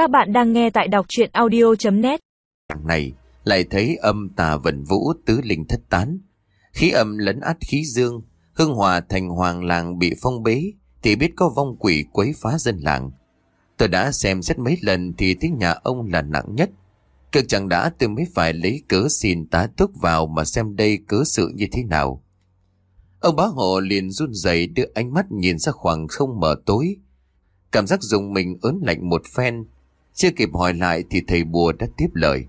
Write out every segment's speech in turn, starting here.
Các bạn đang nghe tại đọc chuyện audio.net này lại thấy âm tà vận vũ tứ linh thất tán. Khí âm lấn át khí dương, hương hòa thành hoàng làng bị phong bế thì biết có vong quỷ quấy phá dân làng. Tôi đã xem xét mấy lần thì tiếng nhà ông là nặng nhất. Cực chẳng đã tôi mới phải lấy cớ xin tá túc vào mà xem đây cớ sự như thế nào. Ông bá hộ liền run rẩy đưa ánh mắt nhìn ra khoảng không mở tối. Cảm giác dùng mình ớn lạnh một phen. Chưa kịp hỏi lại thì thầy bùa đã tiếp lời.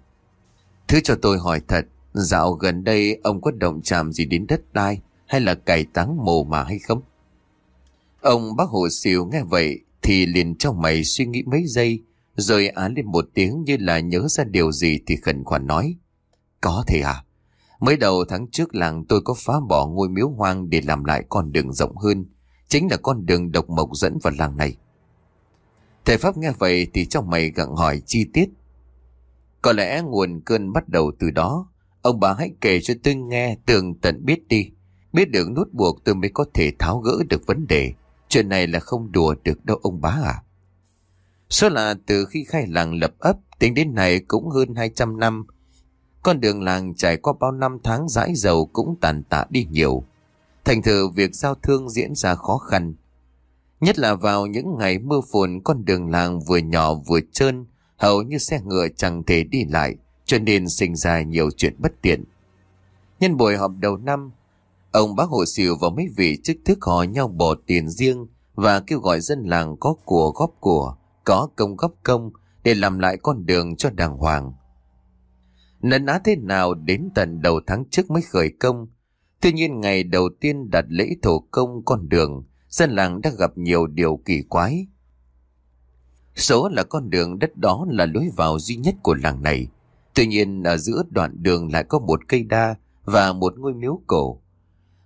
Thứ cho tôi hỏi thật, dạo gần đây ông có động chạm gì đến đất đai hay là cày táng mồ mà hay không? Ông bác hồ xìu nghe vậy thì liền trong mày suy nghĩ mấy giây rồi án lên một tiếng như là nhớ ra điều gì thì khẩn khoản nói. Có thể à? Mới đầu tháng trước làng tôi có phá bỏ ngôi miếu hoang để làm lại con đường rộng hơn. Chính là con đường độc mộc dẫn vào làng này. Thầy Pháp nghe vậy thì trong mày gặng hỏi chi tiết. Có lẽ nguồn cơn bắt đầu từ đó. Ông bà hãy kể cho tôi nghe tường tận biết đi. Biết được nút buộc tôi mới có thể tháo gỡ được vấn đề. Chuyện này là không đùa được đâu ông bá à. Số là từ khi khai làng lập ấp, tính đến nay cũng hơn 200 năm. Con đường làng trải qua bao năm tháng rãi dầu cũng tàn tạ đi nhiều. Thành thử việc giao thương diễn ra khó khăn. Nhất là vào những ngày mưa phùn con đường làng vừa nhỏ vừa trơn, hầu như xe ngựa chẳng thể đi lại, cho nên sinh ra nhiều chuyện bất tiện. Nhân buổi họp đầu năm, ông bác Hồ Sìu và mấy vị chức thức họ nhau bỏ tiền riêng và kêu gọi dân làng có của góp của, có công góp công để làm lại con đường cho đàng hoàng. Nấn á thế nào đến tận đầu tháng trước mới khởi công. Tuy nhiên ngày đầu tiên đặt lễ thổ công con đường, dân làng đã gặp nhiều điều kỳ quái. Số là con đường đất đó là lối vào duy nhất của làng này. Tuy nhiên ở giữa đoạn đường lại có một cây đa và một ngôi miếu cổ.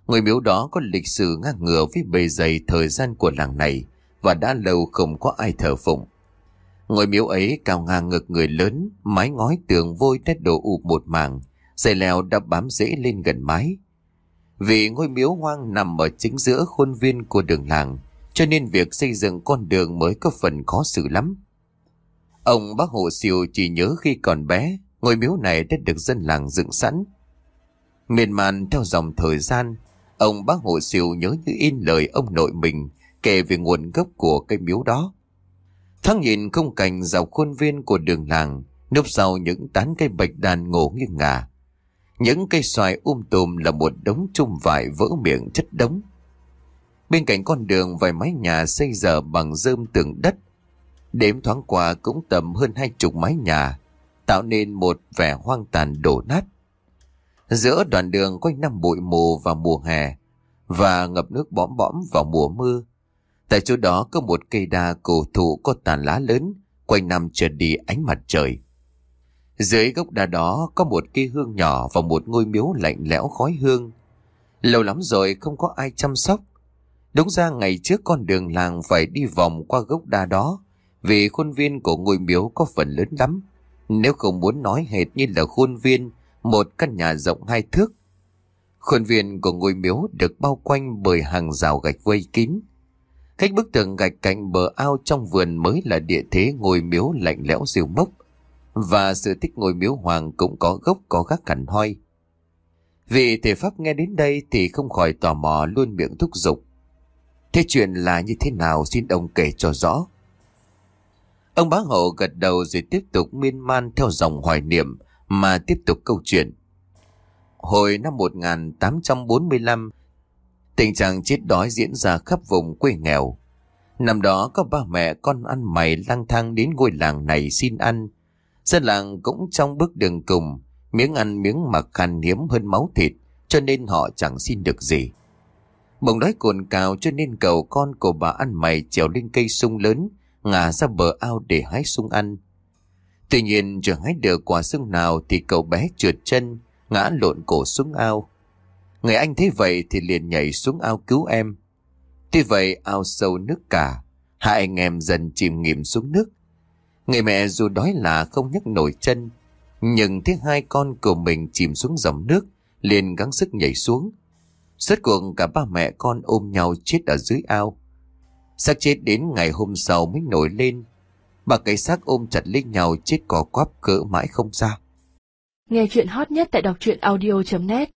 Ngôi miếu đó có lịch sử ngang ngửa với bề dày thời gian của làng này và đã lâu không có ai thờ phụng. Ngôi miếu ấy cao ngang ngực người lớn, mái ngói tường vôi đất đổ ụp một mảng, dây leo đã bám rễ lên gần mái. Vì ngôi miếu hoang nằm ở chính giữa khuôn viên của đường làng, cho nên việc xây dựng con đường mới có phần khó xử lắm. Ông bác Hồ Siêu chỉ nhớ khi còn bé, ngôi miếu này đã được dân làng dựng sẵn. Miền màn theo dòng thời gian, ông bác Hồ Siêu nhớ như in lời ông nội mình kể về nguồn gốc của cây miếu đó. Thăng nhìn không cảnh dọc khuôn viên của đường làng, núp sau những tán cây bạch đàn ngổ nghiêng ngả. Những cây xoài um tùm là một đống chung vải vỡ miệng chất đống. Bên cạnh con đường vài mái nhà xây dở bằng rơm tường đất. Đếm thoáng qua cũng tầm hơn hai chục mái nhà, tạo nên một vẻ hoang tàn đổ nát. Giữa đoạn đường quanh năm bụi mù vào mùa hè và ngập nước bõm bõm vào mùa mưa. Tại chỗ đó có một cây đa cổ thụ có tàn lá lớn, quanh năm trượt đi ánh mặt trời. Dưới gốc đa đó có một cây hương nhỏ và một ngôi miếu lạnh lẽo khói hương. Lâu lắm rồi không có ai chăm sóc. Đúng ra ngày trước con đường làng phải đi vòng qua gốc đa đó, vì khuôn viên của ngôi miếu có phần lớn lắm. Nếu không muốn nói hệt như là khuôn viên, một căn nhà rộng hai thước. Khuôn viên của ngôi miếu được bao quanh bởi hàng rào gạch vây kín. Cách bức tường gạch cạnh bờ ao trong vườn mới là địa thế ngôi miếu lạnh lẽo diều mốc. Và sự tích ngôi miếu hoàng cũng có gốc có gác cảnh hoi. Vị thể pháp nghe đến đây thì không khỏi tò mò luôn miệng thúc giục. Thế chuyện là như thế nào xin ông kể cho rõ. Ông bá hộ gật đầu rồi tiếp tục miên man theo dòng hoài niệm mà tiếp tục câu chuyện. Hồi năm 1845, tình trạng chết đói diễn ra khắp vùng quê nghèo. Năm đó có ba mẹ con ăn mày lang thang đến ngôi làng này xin ăn. Dân làng cũng trong bước đường cùng, miếng ăn miếng mặc khan hiếm hơn máu thịt, cho nên họ chẳng xin được gì. Bỗng đói cồn cào cho nên cầu con của bà ăn mày trèo lên cây sung lớn, ngả ra bờ ao để hái sung ăn. Tuy nhiên chưa hái được quả sung nào thì cậu bé trượt chân, ngã lộn cổ xuống ao. Người anh thấy vậy thì liền nhảy xuống ao cứu em. Tuy vậy ao sâu nước cả, hai anh em dần chìm nghỉm xuống nước. Người mẹ dù đói là không nhấc nổi chân, nhưng thấy hai con của mình chìm xuống dòng nước, liền gắng sức nhảy xuống. Suốt cuộc cả ba mẹ con ôm nhau chết ở dưới ao. Xác chết đến ngày hôm sau mới nổi lên. Bà cái xác ôm chặt lấy nhau chết cỏ quắp cỡ mãi không ra. Nghe chuyện hot nhất tại đọc truyện audio.net